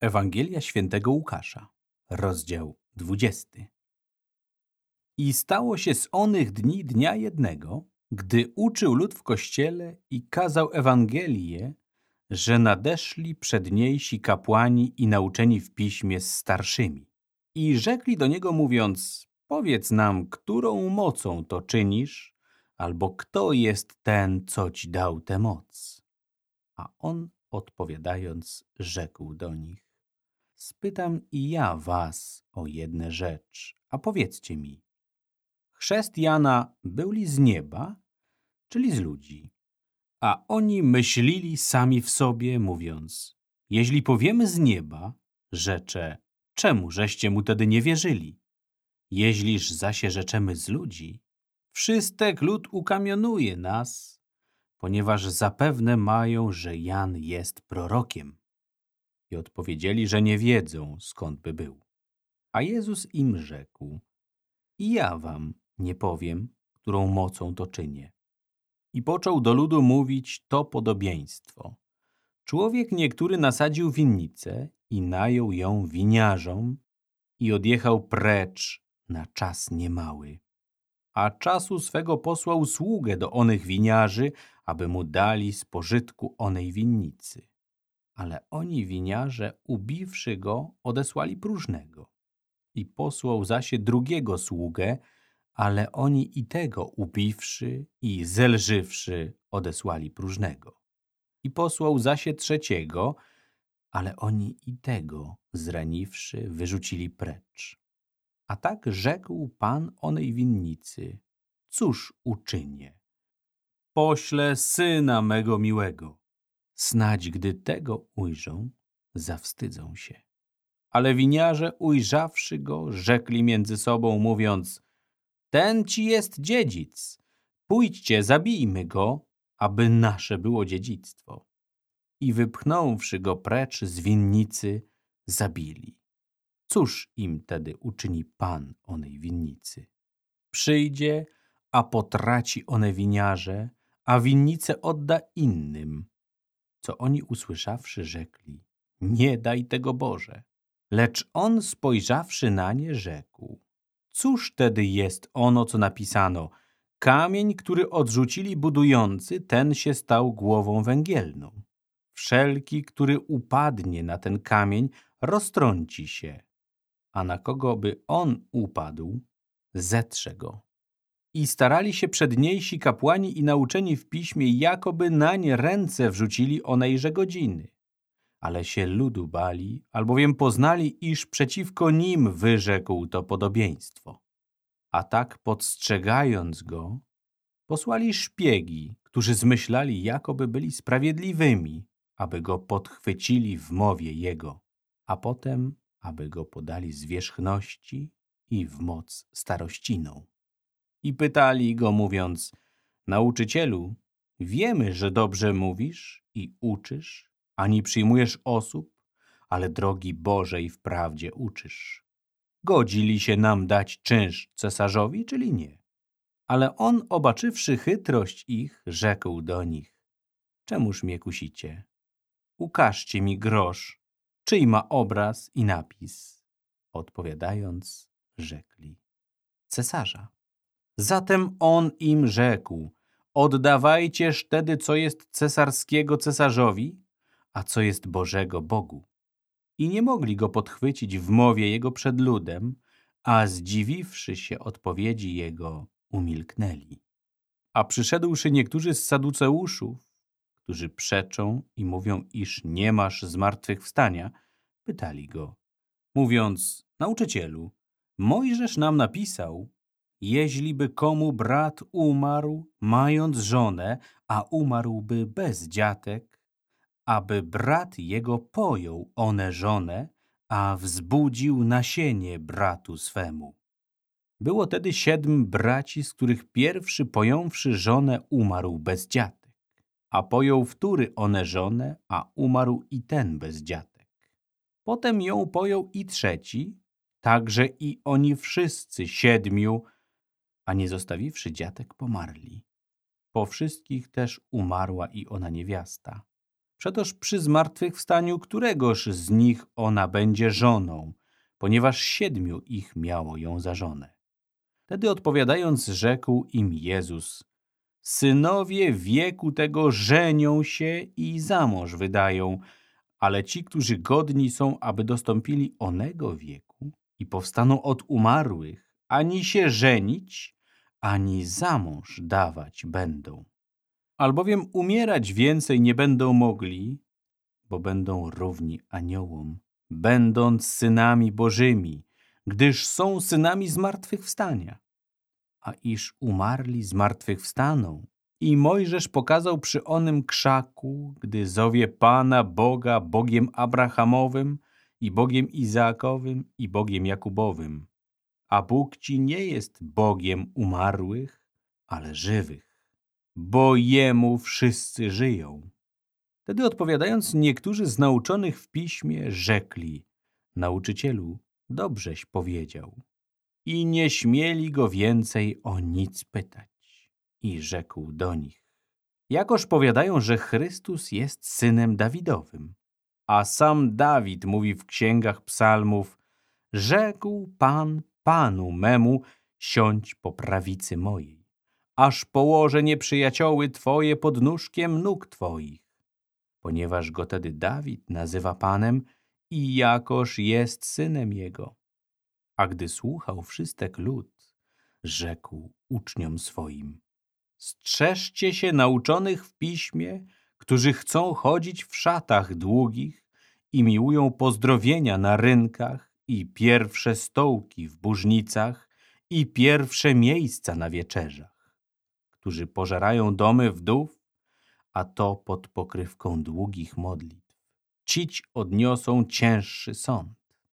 Ewangelia świętego Łukasza, rozdział 20. I stało się z onych dni dnia jednego, gdy uczył lud w kościele i kazał Ewangelię, że nadeszli przedniejsi kapłani i nauczeni w piśmie z starszymi. I rzekli do niego mówiąc, powiedz nam, którą mocą to czynisz, albo kto jest ten, co ci dał tę moc. A on odpowiadając, rzekł do nich, spytam i ja was o jedną rzecz, a powiedzcie mi, chrzest Jana był li z nieba, czyli z ludzi? A oni myślili sami w sobie, mówiąc, jeśli powiemy z nieba, rzecze, czemu żeście mu tedy nie wierzyli? Jeźliż zaś rzeczemy z ludzi, wszystek lud ukamionuje nas, ponieważ zapewne mają, że Jan jest prorokiem. I odpowiedzieli, że nie wiedzą, skąd by był. A Jezus im rzekł, i ja wam nie powiem, którą mocą to czynię. I począł do ludu mówić to podobieństwo. Człowiek niektóry nasadził winnicę i najął ją winiarzom i odjechał precz na czas niemały. A czasu swego posłał sługę do onych winiarzy, aby mu dali z pożytku onej winnicy. Ale oni winiarze, ubiwszy go, odesłali próżnego. I posłał zasie drugiego sługę, ale oni i tego ubiwszy i zelżywszy, odesłali próżnego. I posłał zasie trzeciego, ale oni i tego, zraniwszy, wyrzucili precz. A tak rzekł pan onej winnicy, cóż uczynię? Poślę syna mego miłego. Snadź, gdy tego ujrzą, zawstydzą się. Ale winiarze, ujrzawszy go, rzekli między sobą, mówiąc, ten ci jest dziedzic. Pójdźcie, zabijmy go, aby nasze było dziedzictwo. I wypchnąwszy go precz z winnicy, zabili. Cóż im tedy uczyni Pan onej winnicy? Przyjdzie, a potraci one winiarze, a winnicę odda innym. Co oni usłyszawszy, rzekli, nie daj tego Boże. Lecz on spojrzawszy na nie, rzekł, cóż tedy jest ono, co napisano, kamień, który odrzucili budujący, ten się stał głową węgielną. Wszelki, który upadnie na ten kamień, roztrąci się, a na kogo by on upadł, zetrze go. I starali się przedniejsi kapłani i nauczeni w piśmie, jakoby na nie ręce wrzucili onejże godziny. Ale się ludu bali, albowiem poznali, iż przeciwko nim wyrzekł to podobieństwo. A tak podstrzegając go, posłali szpiegi, którzy zmyślali, jakoby byli sprawiedliwymi, aby go podchwycili w mowie jego, a potem, aby go podali zwierzchności i w moc starościną i pytali go, mówiąc, Nauczycielu, wiemy, że dobrze mówisz i uczysz, ani przyjmujesz osób, ale drogi Bożej wprawdzie uczysz. Godzili się nam dać czynsz cesarzowi, czyli nie? Ale on, obaczywszy chytrość ich, rzekł do nich, czemuż mnie kusicie? Ukażcie mi grosz, czyj ma obraz i napis. Odpowiadając, rzekli, cesarza. Zatem on im rzekł, oddawajcież wtedy, co jest cesarskiego cesarzowi, a co jest Bożego Bogu. I nie mogli go podchwycić w mowie jego przed ludem, a zdziwiwszy się odpowiedzi jego, umilknęli. A przyszedłszy niektórzy z saduceuszów, którzy przeczą i mówią, iż nie masz zmartwychwstania, pytali go, mówiąc, nauczycielu, Mojżesz nam napisał, Jeźliby komu brat umarł, mając żonę, a umarłby bez dziatek, aby brat jego pojął one żonę, a wzbudził nasienie bratu swemu. Było tedy siedm braci, z których pierwszy pojąwszy żonę umarł bez dziatek, a pojął wtóry one żonę, a umarł i ten bez dziatek. Potem ją pojął i trzeci, także i oni wszyscy siedmiu a nie zostawiwszy dziatek pomarli. Po wszystkich też umarła i ona niewiasta. Przetoż przy zmartwychwstaniu któregoż z nich ona będzie żoną, ponieważ siedmiu ich miało ją za żonę. Wtedy odpowiadając rzekł im Jezus, synowie wieku tego żenią się i za mąż wydają, ale ci, którzy godni są, aby dostąpili onego wieku i powstaną od umarłych, ani się żenić, ani za mąż dawać będą. Albowiem umierać więcej nie będą mogli, bo będą równi aniołom, będąc synami bożymi, gdyż są synami zmartwychwstania. A iż umarli zmartwychwstaną, i Mojżesz pokazał przy onym krzaku, gdy zowie Pana Boga Bogiem Abrahamowym i Bogiem Izaakowym i Bogiem Jakubowym. A Bóg ci nie jest Bogiem umarłych, ale żywych, bo Jemu wszyscy żyją. Wtedy odpowiadając, niektórzy z nauczonych w piśmie rzekli, nauczycielu, dobrześ powiedział. I nie śmieli go więcej o nic pytać. I rzekł do nich, jakoż powiadają, że Chrystus jest synem Dawidowym. A sam Dawid mówi w księgach psalmów, rzekł Pan Panu memu, siądź po prawicy mojej, aż położę nieprzyjacioły Twoje pod nóżkiem nóg Twoich. Ponieważ go tedy Dawid nazywa Panem i jakoż jest synem jego. A gdy słuchał wszystek lud, rzekł uczniom swoim, strzeżcie się nauczonych w piśmie, którzy chcą chodzić w szatach długich i miłują pozdrowienia na rynkach i pierwsze stołki w burznicach i pierwsze miejsca na wieczerzach, którzy pożerają domy wdów, a to pod pokrywką długich modlitw. Cić odniosą cięższy sąd.